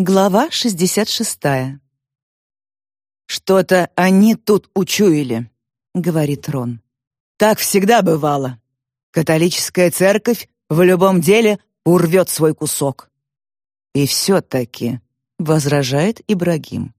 Глава 66. «Что-то они тут учуяли», — говорит Рон. «Так всегда бывало. Католическая церковь в любом деле урвет свой кусок». «И все-таки», — возражает Ибрагим.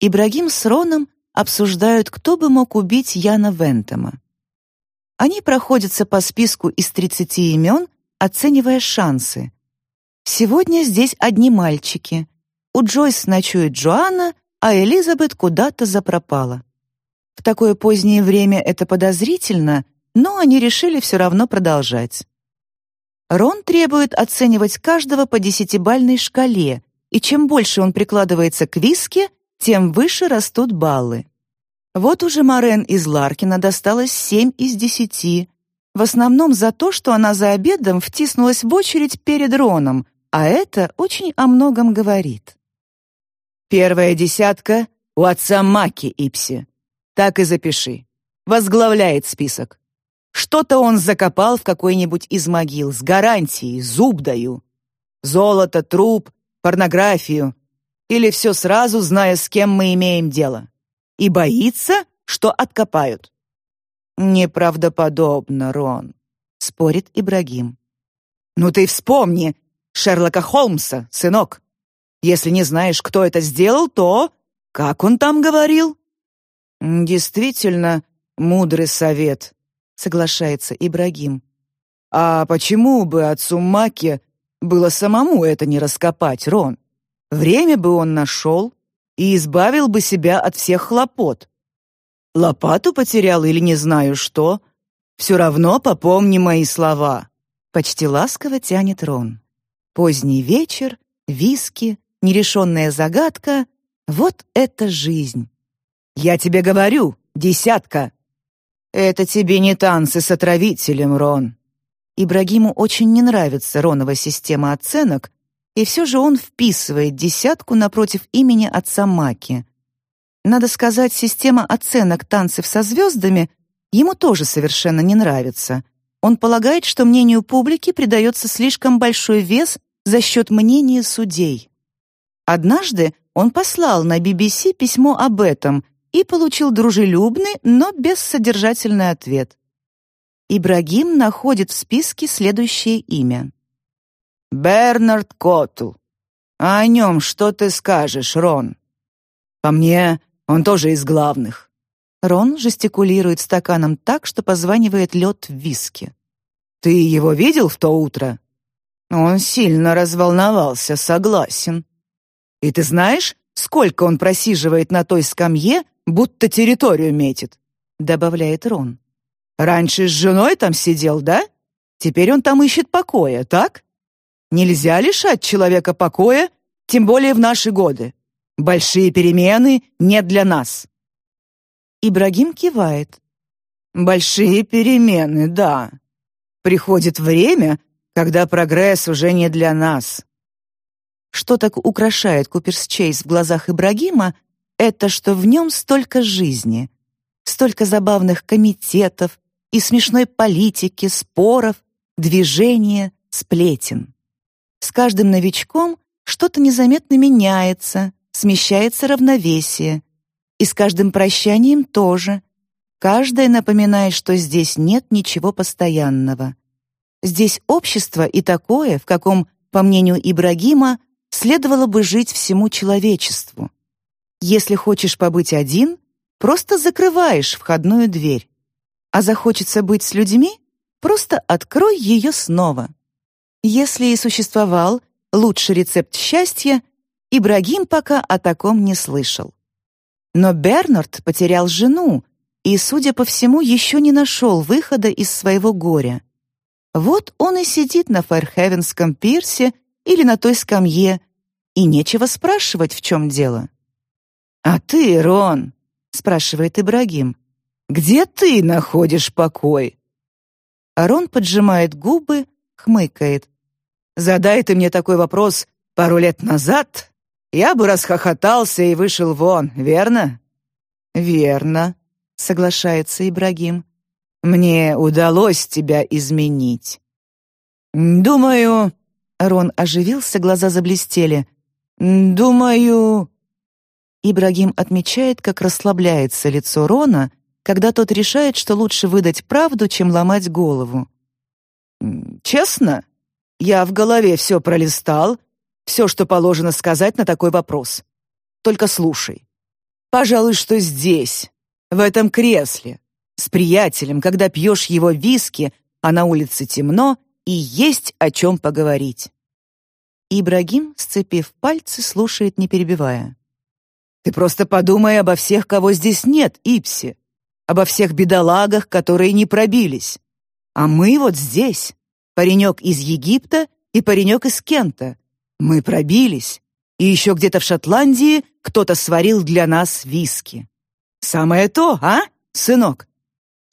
Ибрагим с Роном обсуждают, кто бы мог убить Яна Вентема. Они проходятся по списку из 30 имен, оценивая шансы — Сегодня здесь одни мальчики. У Джойс ночует Джоанна, а Элизабет куда-то запропала. В такое позднее время это подозрительно, но они решили все равно продолжать. Рон требует оценивать каждого по десятибальной шкале, и чем больше он прикладывается к виске, тем выше растут баллы. Вот уже Морен из Ларкина досталось семь из десяти, в основном за то, что она за обедом втиснулась в очередь перед Роном, а это очень о многом говорит. Первая десятка у отца Маки Ипси. Так и запиши. Возглавляет список. Что-то он закопал в какой-нибудь из могил, с гарантией, зуб даю. Золото, труп, порнографию. Или все сразу, зная, с кем мы имеем дело. И боится, что откопают. «Неправдоподобно, Рон», — спорит Ибрагим. «Ну ты вспомни, Шерлока Холмса, сынок. Если не знаешь, кто это сделал, то... Как он там говорил?» «Действительно, мудрый совет», — соглашается Ибрагим. «А почему бы отцу Маке было самому это не раскопать, Рон? Время бы он нашел и избавил бы себя от всех хлопот. Лопату потерял или не знаю что. Все равно попомни мои слова». Почти ласково тянет Рон. Поздний вечер, виски, нерешенная загадка — вот это жизнь. «Я тебе говорю, десятка!» «Это тебе не танцы с отравителем, Рон!» Ибрагиму очень не нравится Ронова система оценок, и все же он вписывает десятку напротив имени отца Маки. Надо сказать, система оценок танцев со звездами ему тоже совершенно не нравится. Он полагает, что мнению публики придается слишком большой вес за счет мнения судей. Однажды он послал на BBC письмо об этом и получил дружелюбный, но бессодержательный ответ. Ибрагим находит в списке следующее имя. «Бернард Коттл. А о нем что ты скажешь, Рон? По мне, он тоже из главных». Рон жестикулирует стаканом так, что позванивает лед в виске. «Ты его видел в то утро?» Он сильно разволновался, согласен. И ты знаешь, сколько он просиживает на той скамье, будто территорию метит?» — добавляет Рон. «Раньше с женой там сидел, да? Теперь он там ищет покоя, так? Нельзя лишать человека покоя, тем более в наши годы. Большие перемены не для нас». Ибрагим кивает. «Большие перемены, да. Приходит время, когда прогресс уже не для нас. Что так украшает Куперс Чейз в глазах Ибрагима, это что в нем столько жизни, столько забавных комитетов и смешной политики, споров, движения, сплетен. С каждым новичком что-то незаметно меняется, смещается равновесие. И с каждым прощанием тоже. Каждое напоминает, что здесь нет ничего постоянного. Здесь общество и такое, в каком, по мнению Ибрагима, следовало бы жить всему человечеству. Если хочешь побыть один, просто закрываешь входную дверь. А захочется быть с людьми, просто открой ее снова. Если и существовал лучший рецепт счастья, Ибрагим пока о таком не слышал. Но Бернард потерял жену и, судя по всему, еще не нашел выхода из своего горя. Вот он и сидит на Фэрхевенском пирсе или на той скамье, и нечего спрашивать, в чем дело. «А ты, Рон?» — спрашивает Ибрагим. «Где ты находишь покой?» Арон поджимает губы, хмыкает. «Задай ты мне такой вопрос пару лет назад, я бы расхохотался и вышел вон, верно?» «Верно», — соглашается Ибрагим. Мне удалось тебя изменить. Думаю, Рон оживился, глаза заблестели. «Думаю...» Ибрагим отмечает, как расслабляется лицо Рона, когда тот решает, что лучше выдать правду, чем ломать голову. «Честно, я в голове все пролистал, все, что положено сказать на такой вопрос. Только слушай. Пожалуй, что здесь, в этом кресле, с приятелем, когда пьешь его виски, а на улице темно, и есть о чем поговорить. Ибрагим, сцепив пальцы, слушает, не перебивая. «Ты просто подумай обо всех, кого здесь нет, Ипси. Обо всех бедолагах, которые не пробились. А мы вот здесь. Паренек из Египта и паренек из Кента. Мы пробились. И еще где-то в Шотландии кто-то сварил для нас виски. Самое то, а, сынок?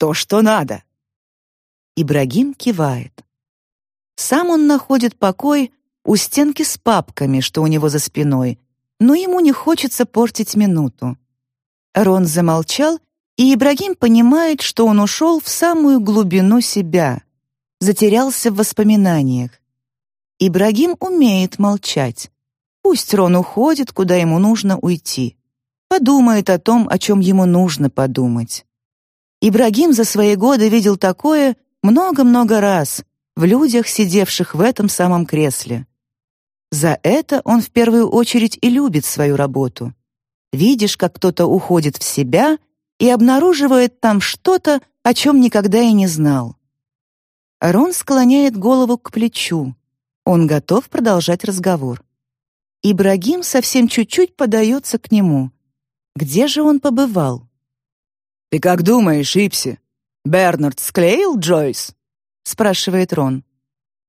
То, что надо». Ибрагим кивает. Сам он находит покой у стенки с папками, что у него за спиной, но ему не хочется портить минуту. Рон замолчал, и Ибрагим понимает, что он ушел в самую глубину себя, затерялся в воспоминаниях. Ибрагим умеет молчать. Пусть Рон уходит, куда ему нужно уйти. Подумает о том, о чем ему нужно подумать. Ибрагим за свои годы видел такое много-много раз в людях, сидевших в этом самом кресле. За это он в первую очередь и любит свою работу. Видишь, как кто-то уходит в себя и обнаруживает там что-то, о чем никогда и не знал. Рон склоняет голову к плечу. Он готов продолжать разговор. Ибрагим совсем чуть-чуть подается к нему. Где же он побывал? «Ты как думаешь, Ипси, Бернард склеил Джойс?» — спрашивает Рон.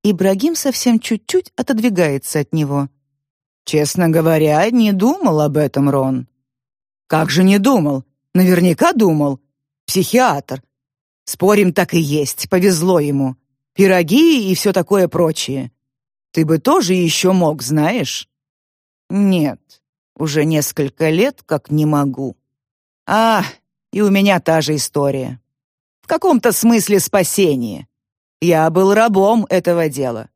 Ибрагим совсем чуть-чуть отодвигается от него. «Честно говоря, не думал об этом, Рон». «Как же не думал? Наверняка думал. Психиатр. Спорим, так и есть, повезло ему. Пироги и все такое прочее. Ты бы тоже еще мог, знаешь?» «Нет, уже несколько лет как не могу». «А, и у меня та же история. В каком-то смысле спасение. Я был рабом этого дела.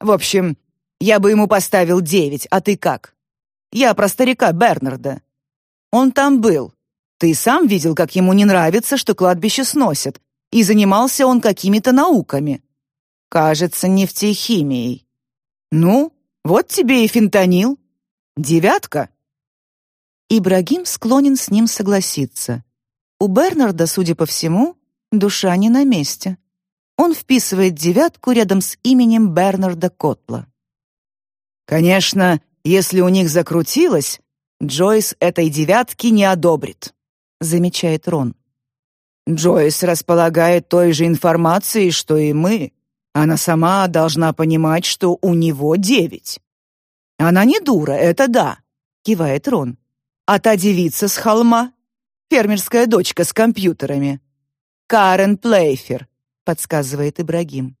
В общем, я бы ему поставил девять, а ты как? Я про старика Бернарда. Он там был. Ты сам видел, как ему не нравится, что кладбище сносят, и занимался он какими-то науками. Кажется, нефтехимией. Ну, вот тебе и фентанил. Девятка. Ибрагим склонен с ним согласиться. У Бернарда, судя по всему, душа не на месте он вписывает девятку рядом с именем Бернарда Котла. «Конечно, если у них закрутилось, Джойс этой девятки не одобрит», — замечает Рон. «Джойс располагает той же информацией, что и мы. Она сама должна понимать, что у него девять». «Она не дура, это да», — кивает Рон. «А та девица с холма? Фермерская дочка с компьютерами. Карен Плейфер, подсказывает Ибрагим.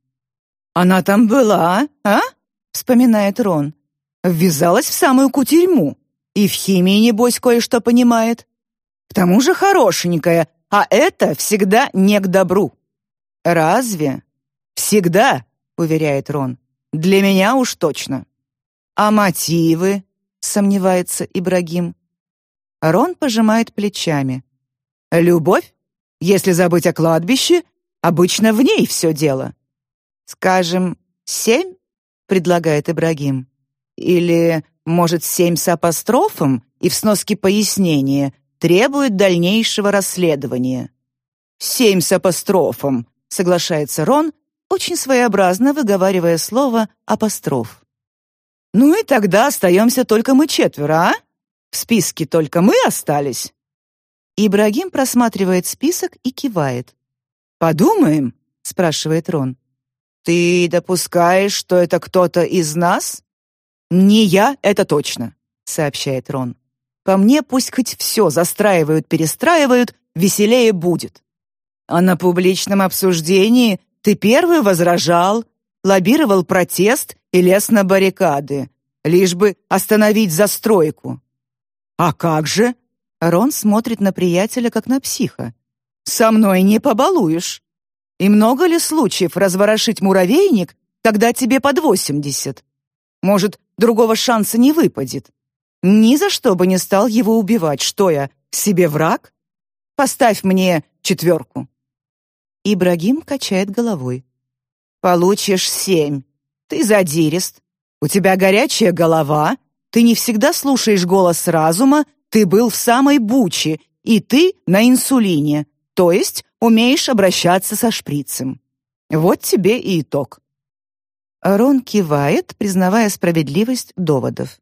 «Она там была, а?» — вспоминает Рон. «Ввязалась в самую кутерьму. И в химии, небось, кое-что понимает. К тому же хорошенькая, а это всегда не к добру». «Разве?» «Всегда», — уверяет Рон. «Для меня уж точно». «А мотивы?» — сомневается Ибрагим. Рон пожимает плечами. «Любовь? Если забыть о кладбище, Обычно в ней все дело. Скажем, семь, предлагает Ибрагим. Или, может, семь с апострофом и в сноске пояснения требует дальнейшего расследования. Семь с апострофом, соглашается Рон, очень своеобразно выговаривая слово апостроф. Ну и тогда остаемся только мы четверо, а? В списке только мы остались. Ибрагим просматривает список и кивает. «Подумаем?» — спрашивает Рон. «Ты допускаешь, что это кто-то из нас?» «Не я, это точно», — сообщает Рон. «По мне пусть хоть все застраивают-перестраивают, веселее будет». «А на публичном обсуждении ты первый возражал, лоббировал протест и лез на баррикады, лишь бы остановить застройку». «А как же?» Рон смотрит на приятеля, как на психа. Со мной не побалуешь. И много ли случаев разворошить муравейник, когда тебе под восемьдесят? Может, другого шанса не выпадет. Ни за что бы не стал его убивать. Что я, себе враг? Поставь мне четверку». Ибрагим качает головой. «Получишь семь. Ты задирист. У тебя горячая голова. Ты не всегда слушаешь голос разума. Ты был в самой буче. И ты на инсулине. То есть умеешь обращаться со шприцем. Вот тебе и итог». Рон кивает, признавая справедливость доводов.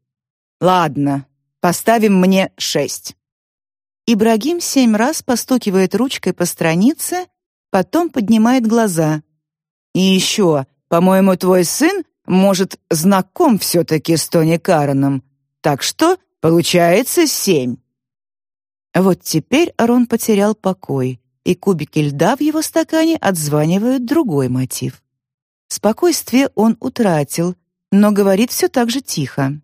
«Ладно, поставим мне шесть». Ибрагим семь раз постукивает ручкой по странице, потом поднимает глаза. «И еще, по-моему, твой сын, может, знаком все-таки с Тони Кареном, так что получается семь». Вот теперь Рон потерял покой, и кубики льда в его стакане отзванивают другой мотив. Спокойствие он утратил, но говорит все так же тихо.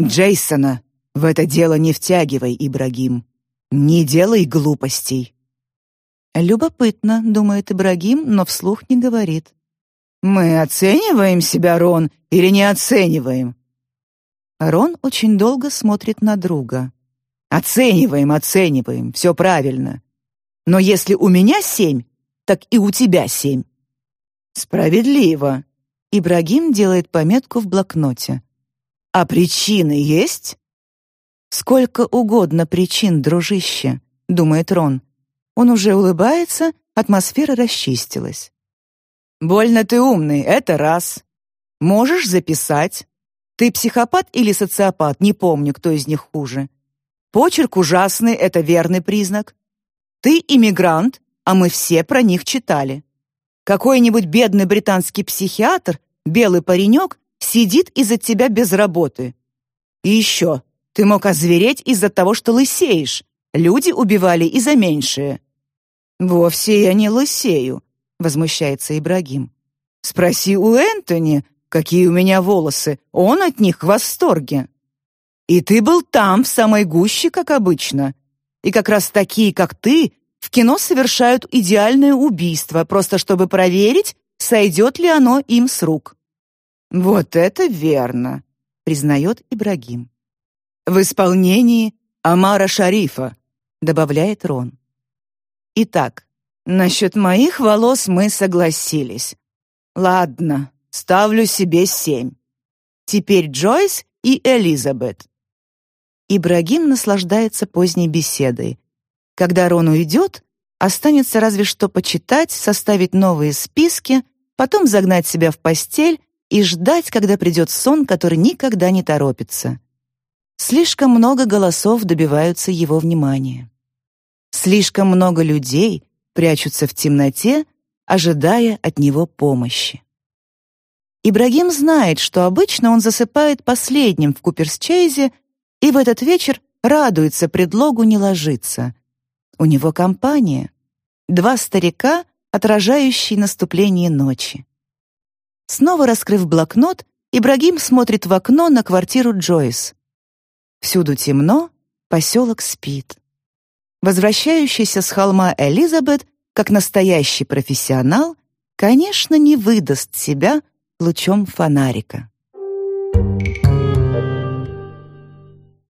«Джейсона в это дело не втягивай, Ибрагим. Не делай глупостей». «Любопытно», — думает Ибрагим, но вслух не говорит. «Мы оцениваем себя, Рон, или не оцениваем?» Рон очень долго смотрит на друга. «Оцениваем, оцениваем, все правильно. Но если у меня семь, так и у тебя семь. Справедливо. Ибрагим делает пометку в блокноте. А причины есть? Сколько угодно причин, дружище, думает Рон. Он уже улыбается, атмосфера расчистилась. Больно ты умный, это раз. Можешь записать. Ты психопат или социопат, не помню, кто из них хуже. Почерк ужасный, это верный признак. Ты иммигрант, а мы все про них читали. Какой-нибудь бедный британский психиатр, белый паренек, сидит из-за тебя без работы. И еще, ты мог озвереть из-за того, что лысеешь. Люди убивали и за меньшее. Вовсе я не лысею, возмущается Ибрагим. Спроси у Энтони, какие у меня волосы, он от них в восторге. И ты был там, в самой гуще, как обычно. И как раз такие, как ты, в кино совершают идеальное убийство, просто чтобы проверить, сойдет ли оно им с рук. Вот это верно, признает Ибрагим. В исполнении Амара Шарифа, добавляет Рон. Итак, насчет моих волос мы согласились. Ладно, ставлю себе семь. Теперь Джойс и Элизабет. Ибрагим наслаждается поздней беседой. Когда Рон уйдет, останется разве что почитать, составить новые списки, потом загнать себя в постель и ждать, когда придет сон, который никогда не торопится. Слишком много голосов добиваются его внимания. Слишком много людей прячутся в темноте, ожидая от него помощи. Ибрагим знает, что обычно он засыпает последним в Куперсчейзе и в этот вечер радуется предлогу не ложиться. У него компания. Два старика, отражающие наступление ночи. Снова раскрыв блокнот, Ибрагим смотрит в окно на квартиру Джойс. Всюду темно, поселок спит. Возвращающийся с холма Элизабет, как настоящий профессионал, конечно, не выдаст себя лучом фонарика.